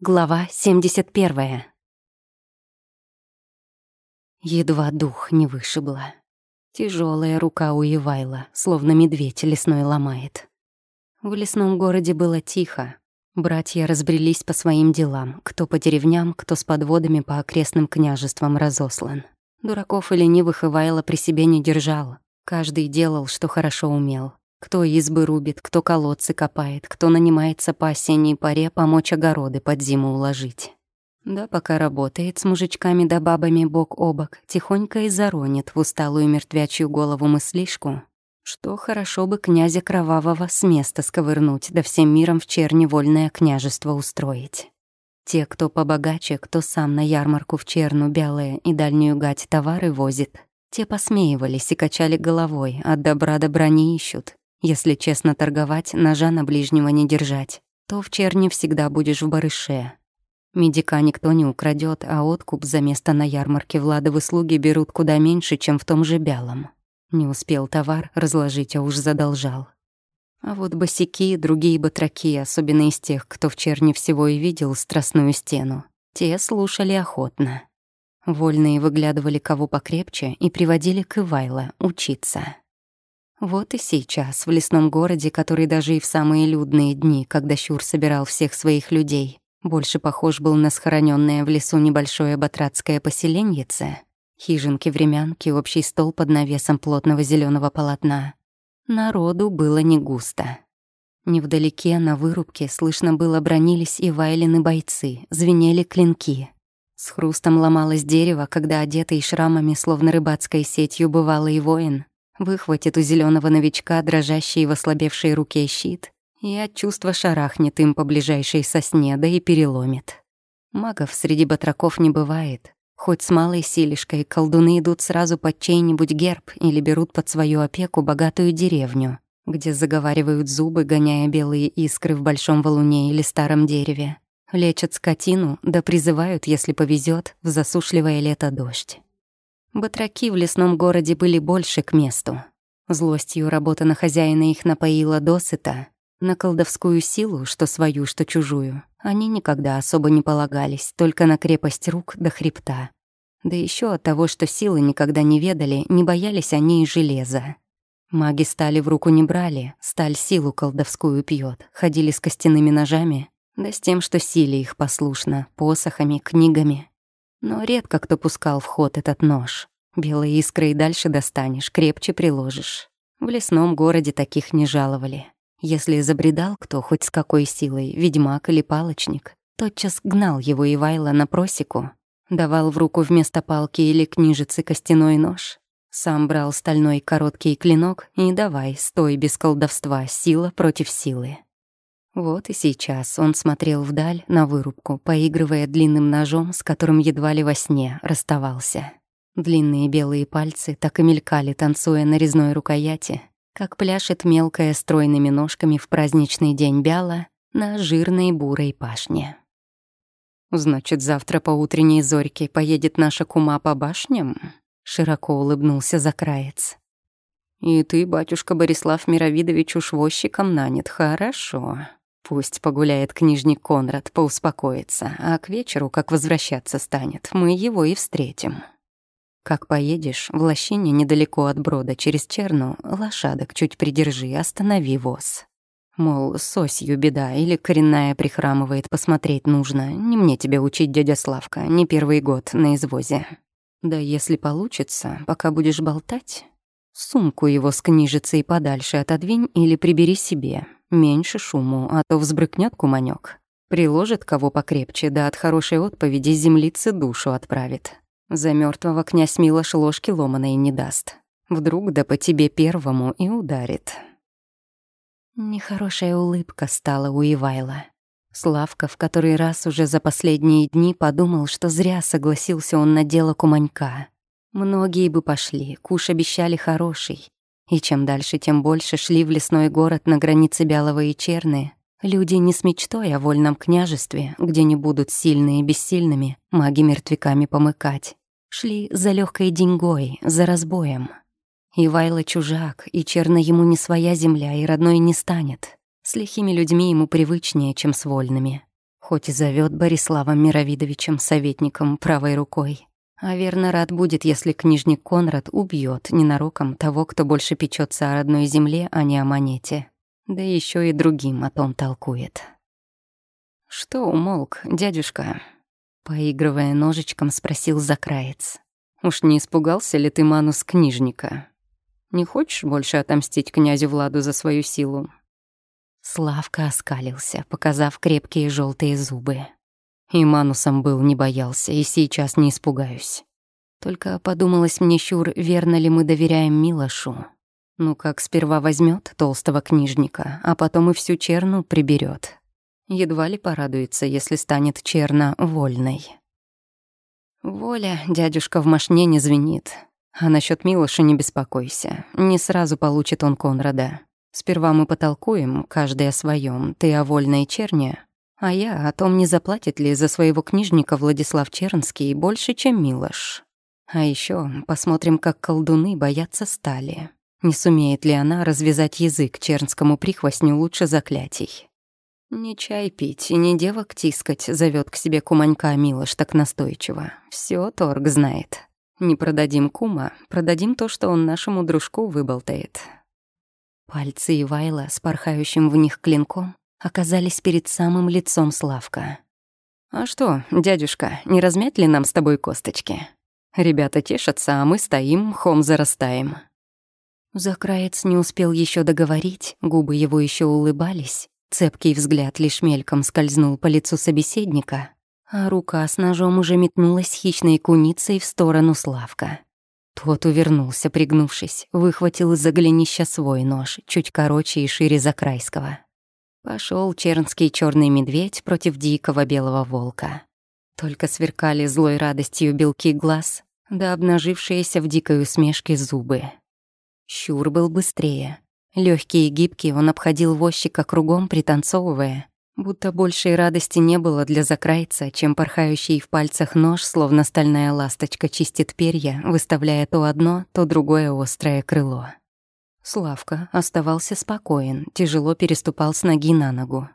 Глава 71. Едва дух не вышибла. Тяжелая рука у Ивайла, словно медведь лесной ломает. В лесном городе было тихо. Братья разбрелись по своим делам, кто по деревням, кто с подводами по окрестным княжествам разослан. Дураков и ленивых Ивайла при себе не держал. Каждый делал, что хорошо умел. Кто избы рубит, кто колодцы копает, кто нанимается по осенней паре помочь огороды под зиму уложить. Да пока работает с мужичками да бабами бок о бок, тихонько и заронит в усталую мертвячью голову мыслишку, что хорошо бы князя Кровавого с места сковырнуть, да всем миром в черни вольное княжество устроить. Те, кто побогаче, кто сам на ярмарку в черну бялые и дальнюю гать товары возит, те посмеивались и качали головой, от добра добра не ищут, если честно торговать, ножа на ближнего не держать, то в черне всегда будешь в барыше. Медика никто не украдет, а откуп за место на ярмарке владовы слуги берут куда меньше, чем в том же бялом. Не успел товар разложить, а уж задолжал. А вот босики, другие батраки, особенно из тех, кто в черне всего и видел страстную стену, те слушали охотно. Вольные выглядывали кого покрепче и приводили к Ивайло учиться. Вот и сейчас, в лесном городе, который даже и в самые людные дни, когда Щур собирал всех своих людей, больше похож был на схоронённое в лесу небольшое батратское поселеньице, хижинки-времянки, общий стол под навесом плотного зеленого полотна. Народу было не густо. Невдалеке, на вырубке, слышно было бронились и вайлины бойцы, звенели клинки. С хрустом ломалось дерево, когда одетый шрамами, словно рыбацкой сетью, бывалый воин выхватит у зеленого новичка дрожащий в ослабевшей руке щит и от чувства шарахнет им по ближайшей сосне, да и переломит. Магов среди батраков не бывает. Хоть с малой силишкой колдуны идут сразу под чей-нибудь герб или берут под свою опеку богатую деревню, где заговаривают зубы, гоняя белые искры в большом валуне или старом дереве. Лечат скотину, да призывают, если повезет, в засушливое лето дождь. Батраки в лесном городе были больше к месту. Злостью работа на хозяина их напоила досыта. На колдовскую силу, что свою, что чужую, они никогда особо не полагались, только на крепость рук до хребта. Да еще от того, что силы никогда не ведали, не боялись они и железа. Маги стали в руку не брали, сталь силу колдовскую пьет, ходили с костяными ножами, да с тем, что силе их послушно, посохами, книгами. Но редко кто пускал в ход этот нож. Белые искры и дальше достанешь, крепче приложишь. В лесном городе таких не жаловали. Если забредал кто хоть с какой силой, ведьмак или палочник, тотчас гнал его Ивайла на просеку, давал в руку вместо палки или книжицы костяной нож, сам брал стальной короткий клинок и давай, стой без колдовства, сила против силы. Вот и сейчас он смотрел вдаль на вырубку, поигрывая длинным ножом, с которым едва ли во сне расставался. Длинные белые пальцы так и мелькали, танцуя на резной рукояти, как пляшет мелкая стройными ножками в праздничный день бяла на жирной бурой пашне. «Значит, завтра по утренней зорьке поедет наша кума по башням?» — широко улыбнулся Закраец. «И ты, батюшка Борислав Мировидович, уж возчиком нанят, хорошо. Пусть погуляет книжник Конрад, поуспокоится, а к вечеру, как возвращаться станет, мы его и встретим. Как поедешь, в лощине недалеко от брода через Черну, лошадок чуть придержи, останови воз. Мол, с осью беда или коренная прихрамывает, посмотреть нужно. Не мне тебя учить, дядя Славка, не первый год на извозе. Да если получится, пока будешь болтать, сумку его с книжицей подальше отодвинь или прибери себе. Меньше шуму, а то взбрыкнет куманёк. Приложит кого покрепче, да от хорошей отповеди землицы душу отправит. За мертвого князь Милош ложки ломаной не даст. Вдруг да по тебе первому и ударит. Нехорошая улыбка стала у Ивайла. Славка в который раз уже за последние дни подумал, что зря согласился он на дело куманька. Многие бы пошли, куш обещали хороший. И чем дальше, тем больше шли в лесной город на границе Бялого и Черны. Люди не с мечтой о вольном княжестве, где не будут сильные и бессильными, маги мертвяками помыкать. Шли за легкой деньгой, за разбоем. Ивайло чужак, и черно ему не своя земля, и родной не станет. С лихими людьми ему привычнее, чем с вольными. Хоть и зовет Бориславом Мировидовичем советником правой рукой. А верно рад будет, если книжник Конрад убьет ненароком того, кто больше печется о родной земле, а не о монете. Да еще и другим о том толкует. «Что умолк, дядюшка?» Поигрывая ножичком, спросил Закраец. «Уж не испугался ли ты манус книжника? Не хочешь больше отомстить князю Владу за свою силу?» Славка оскалился, показав крепкие желтые зубы. И манусом был, не боялся, и сейчас не испугаюсь. Только подумалось мне, Щур, верно ли мы доверяем Милошу? Ну как сперва возьмет толстого книжника, а потом и всю черну приберет. Едва ли порадуется, если станет черна вольной. Воля, дядюшка, в машне не звенит. А насчет Милоша не беспокойся. Не сразу получит он Конрада. Сперва мы потолкуем, каждый о своем. Ты о вольной черне, а я о том, не заплатит ли за своего книжника Владислав Чернский больше, чем Милош. А еще посмотрим, как колдуны боятся стали. Не сумеет ли она развязать язык чернскому прихвостню лучше заклятий. Не чай пить и не девок тискать зовет к себе куманька Милош так настойчиво. Все торг знает. Не продадим кума, продадим то, что он нашему дружку выболтает. Пальцы Ивайла с порхающим в них клинком оказались перед самым лицом Славка. «А что, дядюшка, не размять ли нам с тобой косточки? Ребята тешатся, а мы стоим, хом зарастаем». Закраец не успел еще договорить, губы его еще улыбались, Цепкий взгляд лишь мельком скользнул по лицу собеседника, а рука с ножом уже метнулась хищной куницей в сторону Славка. Тот увернулся, пригнувшись, выхватил из-за свой нож, чуть короче и шире Закрайского. Пошел чернский черный медведь против дикого белого волка. Только сверкали злой радостью белки глаз, да обнажившиеся в дикой усмешке зубы. Щур был быстрее, Лёгкий и гибкий он обходил возчика кругом, пританцовывая. Будто большей радости не было для закрайца, чем порхающий в пальцах нож, словно стальная ласточка чистит перья, выставляя то одно, то другое острое крыло. Славка оставался спокоен, тяжело переступал с ноги на ногу.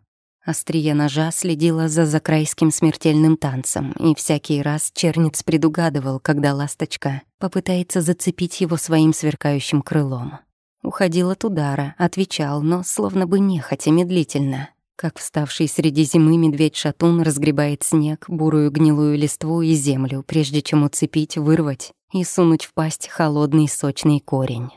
Острие ножа следило за закрайским смертельным танцем, и всякий раз черниц предугадывал, когда ласточка попытается зацепить его своим сверкающим крылом. Уходил от удара, отвечал, но словно бы нехотя медлительно. Как вставший среди зимы медведь-шатун разгребает снег, бурую гнилую листву и землю, прежде чем уцепить, вырвать и сунуть в пасть холодный сочный корень.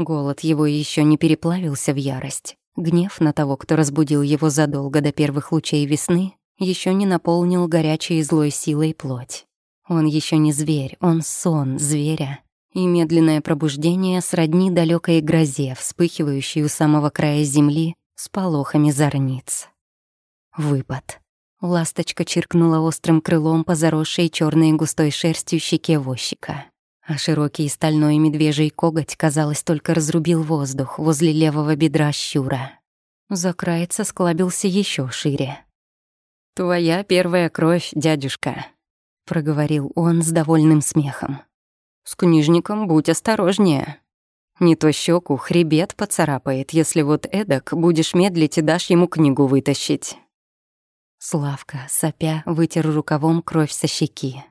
Голод его еще не переплавился в ярость. Гнев на того, кто разбудил его задолго до первых лучей весны, еще не наполнил горячей и злой силой плоть. Он еще не зверь, он сон зверя, и медленное пробуждение сродни далекой грозе, вспыхивающей у самого края земли с полохами зорниц. Выпад. Ласточка чиркнула острым крылом по заросшей черной густой шерстью щеке возчика. А широкий стальной медвежий коготь, казалось, только разрубил воздух возле левого бедра щура. Закраец склабился еще шире. «Твоя первая кровь, дядюшка», — проговорил он с довольным смехом. С книжником будь осторожнее. Не то щеку хребет поцарапает, если вот эдак будешь медлить и дашь ему книгу вытащить. Славка, сопя, вытер рукавом кровь со щеки.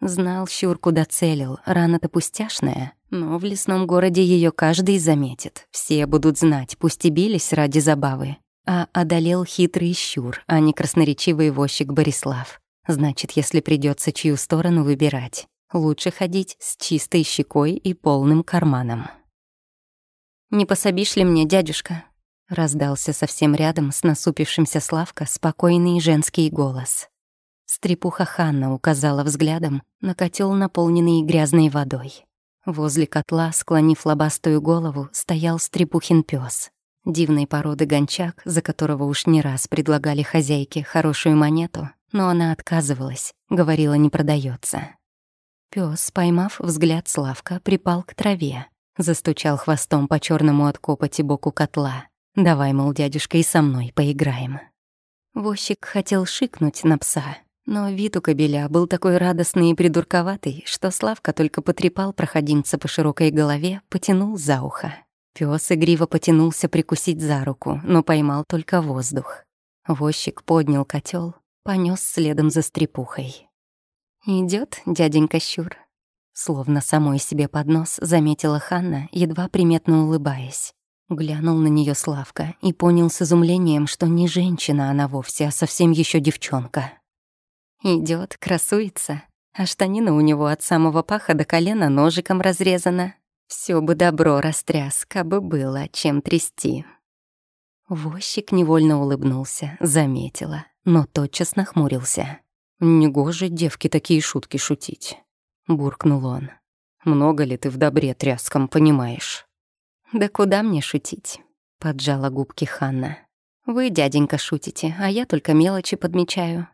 Знал Щур, куда целил, рана-то пустяшная, но в лесном городе ее каждый заметит. Все будут знать, пусть и бились ради забавы. А одолел хитрый Щур, а не красноречивый возчик Борислав. Значит, если придется чью сторону выбирать, Лучше ходить с чистой щекой и полным карманом. «Не пособишь ли мне, дядюшка?» Раздался совсем рядом с насупившимся Славка спокойный женский голос. Стрепуха Ханна указала взглядом на котел, наполненный грязной водой. Возле котла, склонив лобастую голову, стоял стрепухин пес. Дивной породы гончак, за которого уж не раз предлагали хозяйке хорошую монету, но она отказывалась, говорила, не продается. Пёс, поймав взгляд Славка, припал к траве, застучал хвостом по черному от копоти боку котла. «Давай, мол, дядюшка, и со мной поиграем». Возчик хотел шикнуть на пса, но вид у кобеля был такой радостный и придурковатый, что Славка только потрепал проходимца по широкой голове, потянул за ухо. Пёс игриво потянулся прикусить за руку, но поймал только воздух. Возчик поднял котел, понес следом за стрепухой. Идет дяденька Щур?» Словно самой себе под нос заметила Ханна, едва приметно улыбаясь. Глянул на нее Славка и понял с изумлением, что не женщина она вовсе, а совсем еще девчонка. Идет, красуется, а штанина у него от самого паха до колена ножиком разрезана. Все бы добро растряс, кабы было, чем трясти. Возчик невольно улыбнулся, заметила, но тотчас нахмурился. «Негоже девки такие шутки шутить», — буркнул он. «Много ли ты в добре тряском понимаешь?» «Да куда мне шутить?» — поджала губки Ханна. «Вы, дяденька, шутите, а я только мелочи подмечаю».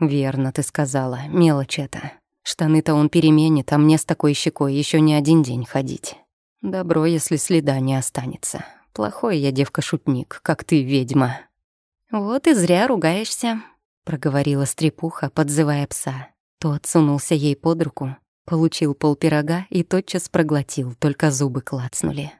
«Верно ты сказала, мелочь это. Штаны-то он переменит, а мне с такой щекой еще не один день ходить. Добро, если следа не останется. Плохой я девка-шутник, как ты, ведьма». «Вот и зря ругаешься», — проговорила стрепуха, подзывая пса. Тот сунулся ей под руку, получил пол пирога и тотчас проглотил, только зубы клацнули.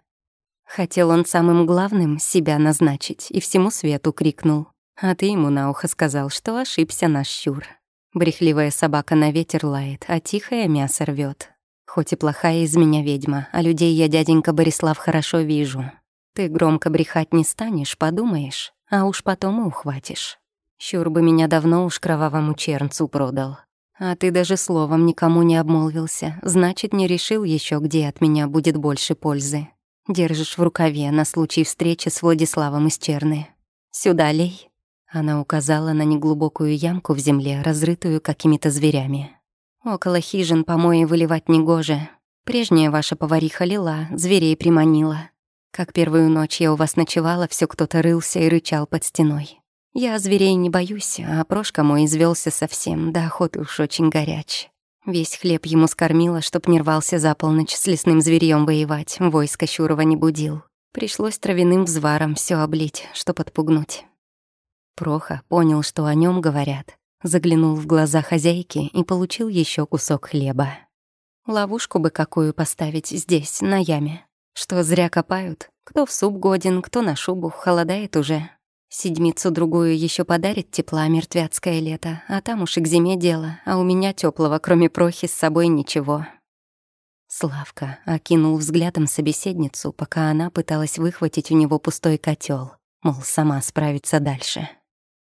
Хотел он самым главным себя назначить и всему свету крикнул. А ты ему на ухо сказал, что ошибся наш щур. Брехливая собака на ветер лает, а тихое мясо рвет. Хоть и плохая из меня ведьма, а людей я, дяденька Борислав, хорошо вижу. Ты громко брехать не станешь, подумаешь, а уж потом и ухватишь. Щур бы меня давно уж кровавому чернцу продал. А ты даже словом никому не обмолвился, значит, не решил еще, где от меня будет больше пользы. Держишь в рукаве на случай встречи с Владиславом из Черны. Сюда лей». Она указала на неглубокую ямку в земле, разрытую какими-то зверями. «Около хижин помои выливать негоже. Прежняя ваша повариха лила, зверей приманила. Как первую ночь я у вас ночевала, все кто-то рылся и рычал под стеной. Я зверей не боюсь, а Прошка мой извелся совсем, да охоты уж очень горяч. Весь хлеб ему скормила, чтоб не рвался за полночь с лесным зверьем воевать, войско Щурова не будил. Пришлось травяным взваром все облить, чтоб отпугнуть. Проха понял, что о нем говорят, заглянул в глаза хозяйки и получил еще кусок хлеба. Ловушку бы какую поставить здесь, на яме. Что зря копают. Кто в суп годен, кто на шубу, холодает уже. Седмицу-другую еще подарит тепла мертвяцкое лето, а там уж и к зиме дело, а у меня теплого, кроме прохи, с собой ничего. Славка окинул взглядом собеседницу, пока она пыталась выхватить у него пустой котел, мол, сама справится дальше.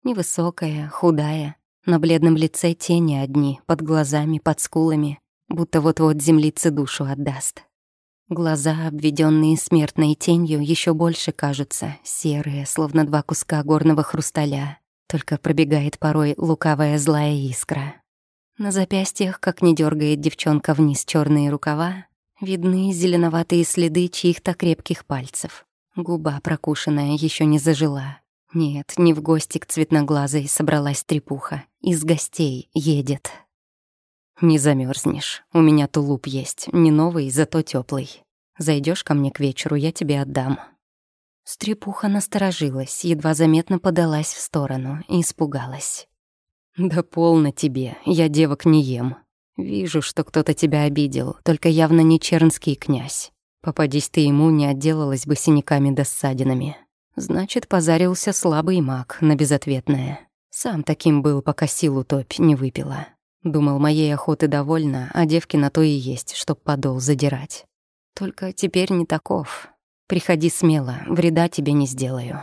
Невысокая, худая, на бледном лице тени одни, под глазами, под скулами, будто вот-вот землице душу отдаст. Глаза, обведенные смертной тенью, еще больше кажутся серые, словно два куска горного хрусталя. Только пробегает порой лукавая злая искра. На запястьях, как не дергает девчонка вниз черные рукава, видны зеленоватые следы чьих-то крепких пальцев. Губа прокушенная еще не зажила. Нет, не в гости к цветноглазой собралась трепуха. Из гостей едет. «Не замерзнешь. У меня тулуп есть. Не новый, зато теплый. Зайдешь ко мне к вечеру, я тебе отдам». Стрепуха насторожилась, едва заметно подалась в сторону и испугалась. «Да полно тебе, я девок не ем. Вижу, что кто-то тебя обидел, только явно не чернский князь. Попадись ты ему, не отделалась бы синяками да ссадинами. Значит, позарился слабый маг на безответное. Сам таким был, пока силу топь не выпила. Думал, моей охоты довольно, а девки на то и есть, чтоб подол задирать. Только теперь не таков. Приходи смело, вреда тебе не сделаю.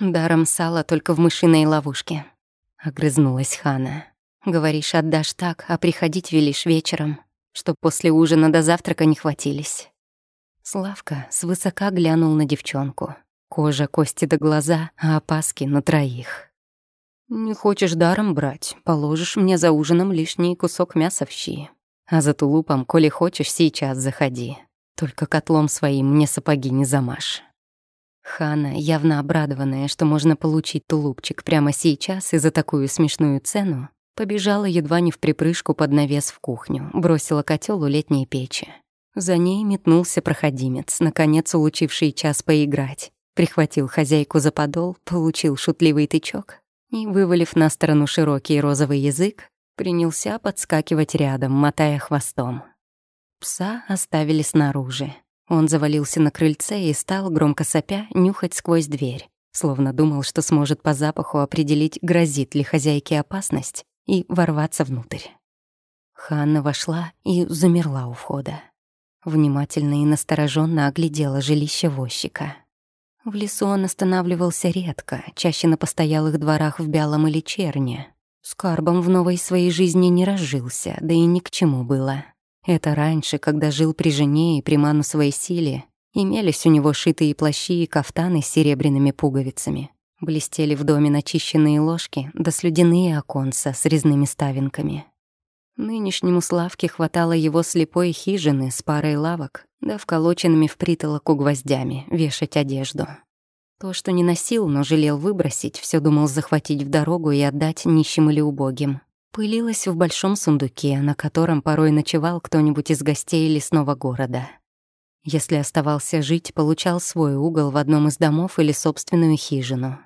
Даром сало только в мышиной ловушке. Огрызнулась Хана. Говоришь, отдашь так, а приходить велишь вечером, чтоб после ужина до завтрака не хватились. Славка свысока глянул на девчонку. Кожа, кости до глаза, а опаски на троих. «Не хочешь даром брать, положишь мне за ужином лишний кусок мяса в щи. А за тулупом, коли хочешь, сейчас заходи. Только котлом своим мне сапоги не замажь». Хана, явно обрадованная, что можно получить тулупчик прямо сейчас и за такую смешную цену, побежала едва не в припрыжку под навес в кухню, бросила котел у летней печи. За ней метнулся проходимец, наконец улучивший час поиграть. Прихватил хозяйку за подол, получил шутливый тычок и, вывалив на сторону широкий розовый язык, принялся подскакивать рядом, мотая хвостом. Пса оставили снаружи. Он завалился на крыльце и стал, громко сопя, нюхать сквозь дверь. словно думал, что сможет по запаху определить, грозит ли хозяйке опасность, и ворваться внутрь. Ханна вошла и замерла у входа. Внимательно и настороженно оглядела жилище возчика. В лесу он останавливался редко, чаще на постоялых дворах в Бялом или Черне. С Карбом в новой своей жизни не разжился, да и ни к чему было. Это раньше, когда жил при жене и при манусовой силе, имелись у него шитые плащи и кафтаны с серебряными пуговицами. Блестели в доме начищенные ложки да слюдяные оконца с резными ставинками. Нынешнему Славке хватало его слепой хижины с парой лавок, да вколоченными в притолоку гвоздями, вешать одежду. То, что не носил, но жалел выбросить, все думал захватить в дорогу и отдать нищим или убогим. Пылилось в большом сундуке, на котором порой ночевал кто-нибудь из гостей лесного города. Если оставался жить, получал свой угол в одном из домов или собственную хижину.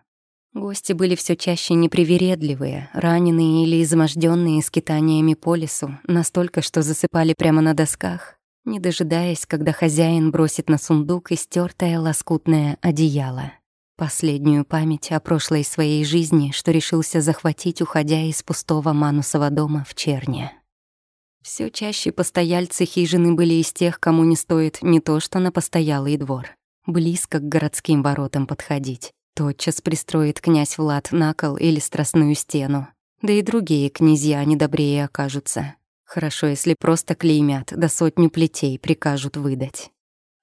Гости были все чаще непривередливые, раненые или изможденные скитаниями по лесу, настолько, что засыпали прямо на досках, не дожидаясь, когда хозяин бросит на сундук истертое лоскутное одеяло. Последнюю память о прошлой своей жизни, что решился захватить, уходя из пустого Манусова дома в Черне. Все чаще постояльцы хижины были из тех, кому не стоит не то что на постоялый двор, близко к городским воротам подходить. Тотчас пристроит князь Влад на кол или страстную стену. Да и другие князья недобрее окажутся. Хорошо, если просто клеймят, да сотню плетей прикажут выдать.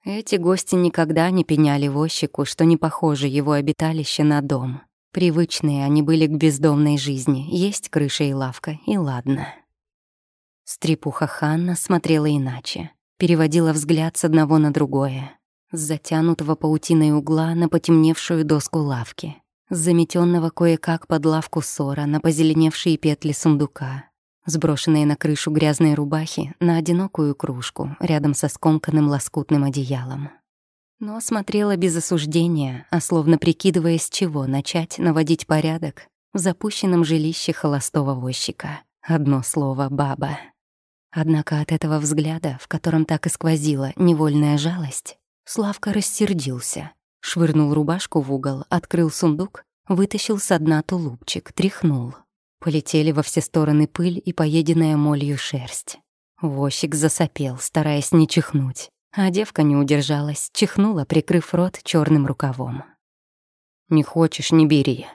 Эти гости никогда не пеняли возчику, что не похоже его обиталище на дом. Привычные они были к бездомной жизни, есть крыша и лавка, и ладно. Стрепуха Ханна смотрела иначе, переводила взгляд с одного на другое. С затянутого паутиной угла на потемневшую доску лавки, с заметенного кое-как под лавку ссора на позеленевшие петли сундука, сброшенные на крышу грязной рубахи на одинокую кружку рядом со скомканным лоскутным одеялом. Но смотрела без осуждения, а словно прикидывая, с чего начать наводить порядок в запущенном жилище холостого возчика. Одно слово «баба». Однако от этого взгляда, в котором так и сквозила невольная жалость, Славка рассердился, швырнул рубашку в угол, открыл сундук, вытащил со дна тулупчик, тряхнул — Полетели во все стороны пыль и поеденная молью шерсть. Возчик засопел, стараясь не чихнуть, а девка не удержалась, чихнула, прикрыв рот черным рукавом. «Не хочешь — не бери.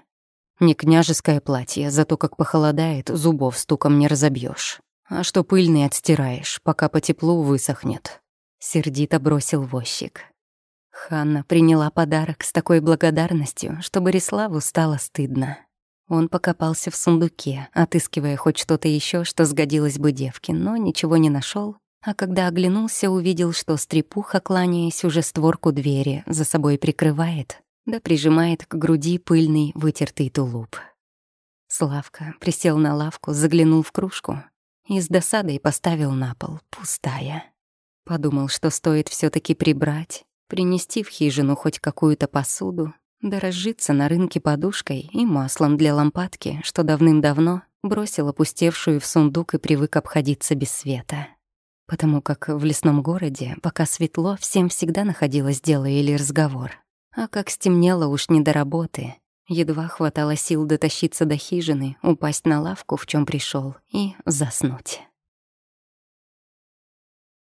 Не княжеское платье, зато как похолодает, зубов стуком не разобьешь. А что пыльный отстираешь, пока по теплу высохнет». Сердито бросил возчик. Ханна приняла подарок с такой благодарностью, что Бориславу стало стыдно. Он покопался в сундуке, отыскивая хоть что-то еще, что сгодилось бы девке, но ничего не нашел. А когда оглянулся, увидел, что стрепуха, кланяясь, уже створку двери за собой прикрывает, да прижимает к груди пыльный вытертый тулуп. Славка присел на лавку, заглянул в кружку и с досадой поставил на пол, пустая. Подумал, что стоит все таки прибрать, принести в хижину хоть какую-то посуду, да разжиться на рынке подушкой и маслом для лампадки, что давным-давно бросил опустевшую в сундук и привык обходиться без света. Потому как в лесном городе, пока светло, всем всегда находилось дело или разговор. А как стемнело уж не до работы, едва хватало сил дотащиться до хижины, упасть на лавку, в чем пришел, и заснуть.